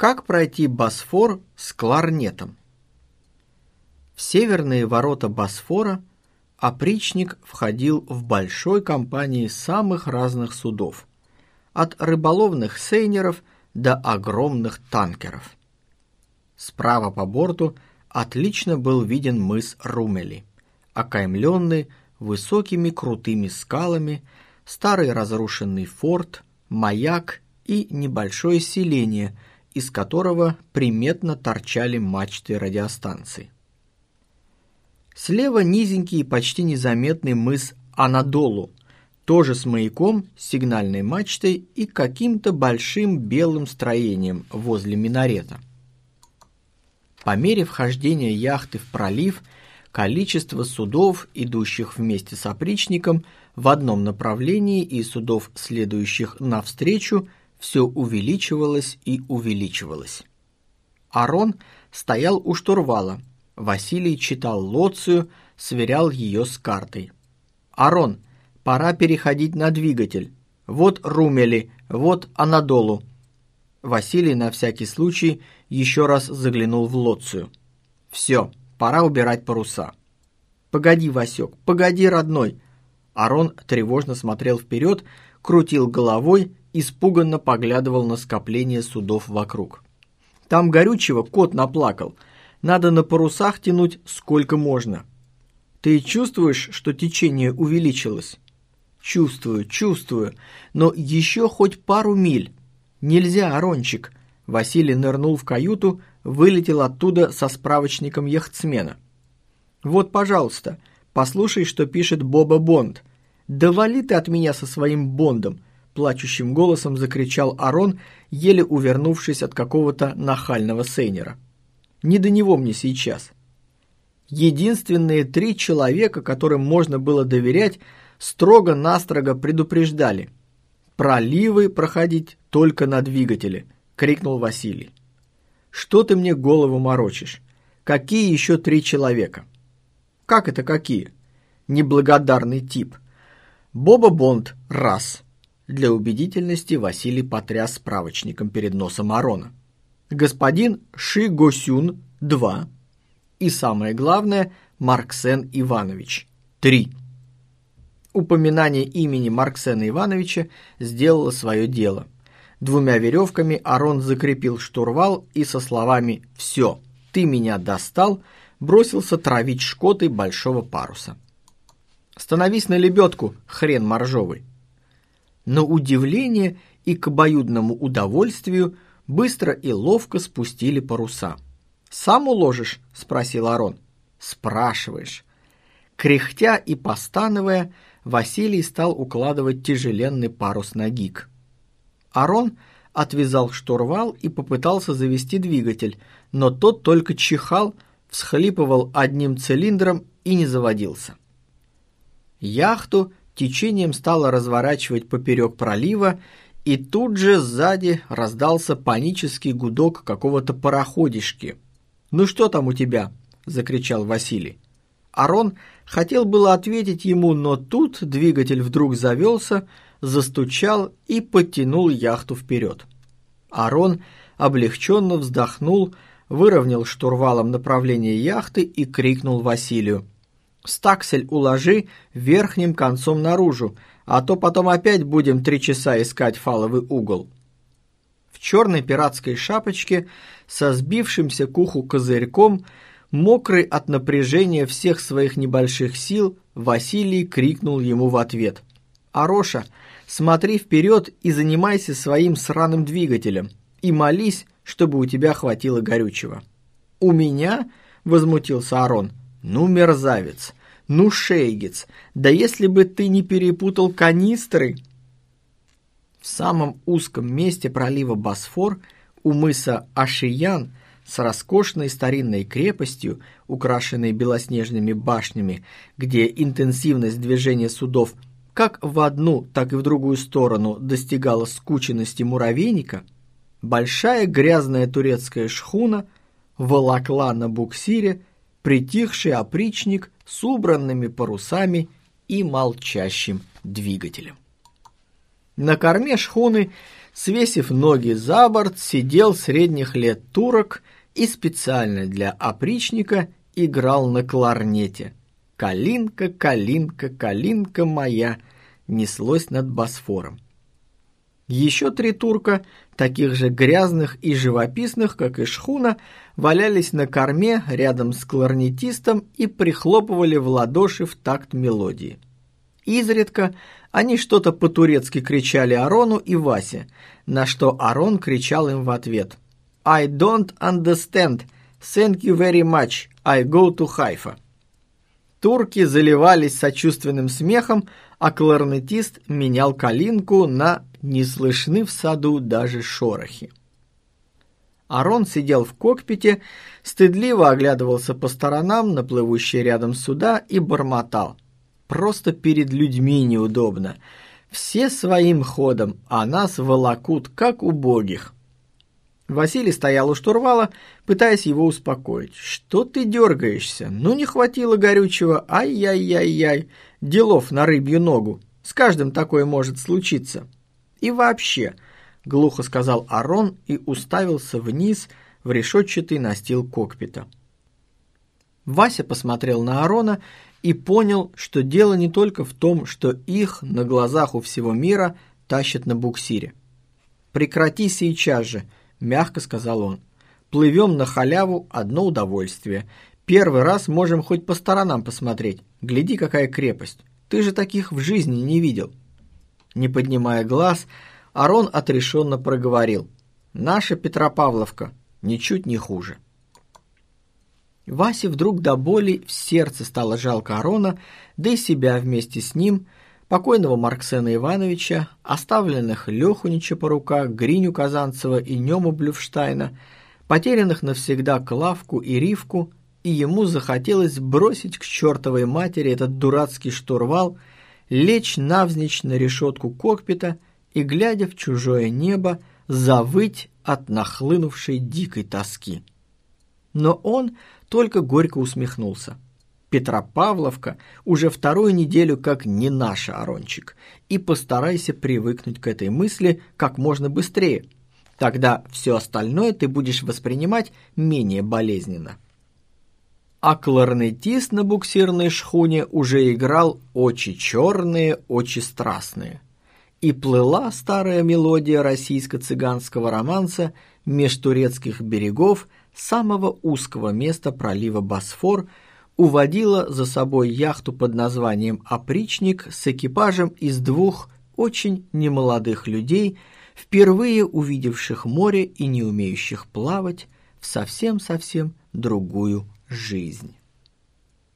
Как пройти Босфор с кларнетом? В северные ворота Босфора опричник входил в большой компании самых разных судов, от рыболовных сейнеров до огромных танкеров. Справа по борту отлично был виден мыс Румели, окаймленный высокими крутыми скалами, старый разрушенный форт, маяк и небольшое селение – из которого приметно торчали мачты радиостанции. Слева низенький и почти незаметный мыс Анадолу, тоже с маяком, сигнальной мачтой и каким-то большим белым строением возле минарета. По мере вхождения яхты в пролив, количество судов, идущих вместе с опричником в одном направлении и судов, следующих навстречу – все увеличивалось и увеличивалось. Арон стоял у штурвала. Василий читал лоцию, сверял ее с картой. «Арон, пора переходить на двигатель. Вот Румели, вот Анадолу». Василий на всякий случай еще раз заглянул в лоцию. «Все, пора убирать паруса». «Погоди, Васек, погоди, родной!» Арон тревожно смотрел вперед, крутил головой испуганно поглядывал на скопление судов вокруг. Там горючего кот наплакал. Надо на парусах тянуть сколько можно. Ты чувствуешь, что течение увеличилось? Чувствую, чувствую. Но еще хоть пару миль. Нельзя, Арончик. Василий нырнул в каюту, вылетел оттуда со справочником яхтсмена. Вот, пожалуйста, послушай, что пишет Боба Бонд. Да вали ты от меня со своим Бондом плачущим голосом закричал Арон, еле увернувшись от какого-то нахального сейнера. «Не до него мне сейчас». Единственные три человека, которым можно было доверять, строго-настрого предупреждали. «Проливы проходить только на двигателе», — крикнул Василий. «Что ты мне голову морочишь? Какие еще три человека?» «Как это какие?» «Неблагодарный тип». «Боба Бонд — раз», для убедительности Василий потряс справочником перед носом Арона. Господин Ши Госюн – 2. И самое главное – Марксен Иванович – 3. Упоминание имени Марксена Ивановича сделало свое дело. Двумя веревками Арон закрепил штурвал и со словами «Все, ты меня достал» бросился травить шкоты большого паруса. «Становись на лебедку, хрен моржовый!» На удивление и к обоюдному удовольствию быстро и ловко спустили паруса. «Сам уложишь?» – спросил Арон. «Спрашиваешь». Кряхтя и постановая, Василий стал укладывать тяжеленный парус на гик. Арон отвязал штурвал и попытался завести двигатель, но тот только чихал, всхлипывал одним цилиндром и не заводился. Яхту течением стало разворачивать поперек пролива, и тут же сзади раздался панический гудок какого-то пароходишки. «Ну что там у тебя?» – закричал Василий. Арон хотел было ответить ему, но тут двигатель вдруг завелся, застучал и подтянул яхту вперед. Арон облегченно вздохнул, выровнял штурвалом направление яхты и крикнул Василию. Стаксель уложи верхним концом наружу, а то потом опять будем три часа искать фаловый угол. В черной пиратской шапочке со сбившимся к уху козырьком, мокрый от напряжения всех своих небольших сил, Василий крикнул ему в ответ. «Ароша, смотри вперед и занимайся своим сраным двигателем, и молись, чтобы у тебя хватило горючего». «У меня?» – возмутился Арон – ну, мерзавец, ну, шейгец, да если бы ты не перепутал канистры. В самом узком месте пролива Босфор у мыса Ашиян с роскошной старинной крепостью, украшенной белоснежными башнями, где интенсивность движения судов как в одну, так и в другую сторону достигала скученности муравейника, большая грязная турецкая шхуна волокла на буксире притихший опричник с убранными парусами и молчащим двигателем. На корме шхуны свесив ноги за борт, сидел средних лет турок и специально для опричника играл на кларнете. «Калинка, калинка, калинка моя» неслось над Босфором. Еще три турка, таких же грязных и живописных, как и шхуна, валялись на корме рядом с кларнетистом и прихлопывали в ладоши в такт мелодии. Изредка они что-то по-турецки кричали Арону и Васе, на что Арон кричал им в ответ «I don't understand. Thank you very much. I go to Haifa». Турки заливались сочувственным смехом, а кларнетист менял калинку на «не слышны в саду даже шорохи». Арон сидел в кокпите, стыдливо оглядывался по сторонам на плывущие рядом суда и бормотал. Просто перед людьми неудобно. Все своим ходом, а нас волокут, как убогих. Василий стоял у штурвала, пытаясь его успокоить. «Что ты дергаешься? Ну, не хватило горючего. Ай-яй-яй-яй. Делов на рыбью ногу. С каждым такое может случиться. И вообще...» — глухо сказал Арон и уставился вниз в решетчатый настил кокпита. Вася посмотрел на Арона и понял, что дело не только в том, что их на глазах у всего мира тащат на буксире. «Прекрати сейчас же», — мягко сказал он. «Плывем на халяву одно удовольствие. Первый раз можем хоть по сторонам посмотреть. Гляди, какая крепость. Ты же таких в жизни не видел». Не поднимая глаз, Арон отрешенно проговорил. «Наша Петропавловка ничуть не хуже». Васе вдруг до боли в сердце стало жалко Арона, да и себя вместе с ним, покойного Марксена Ивановича, оставленных Леху Нечапорука, Гриню Казанцева и Нему Блюфштайна, потерянных навсегда Клавку и Ривку, и ему захотелось бросить к чертовой матери этот дурацкий штурвал, лечь навзничь на решетку кокпита и, глядя в чужое небо, завыть от нахлынувшей дикой тоски. Но он только горько усмехнулся. Петропавловка уже вторую неделю как не наша, Арончик, и постарайся привыкнуть к этой мысли как можно быстрее. Тогда все остальное ты будешь воспринимать менее болезненно. А кларнетист на буксирной шхуне уже играл «Очи черные, очи страстные». И плыла старая мелодия российско-цыганского романса меж турецких берегов – самого узкого места пролива Босфор уводила за собой яхту под названием «Опричник» с экипажем из двух очень немолодых людей, впервые увидевших море и не умеющих плавать в совсем-совсем другую жизнь.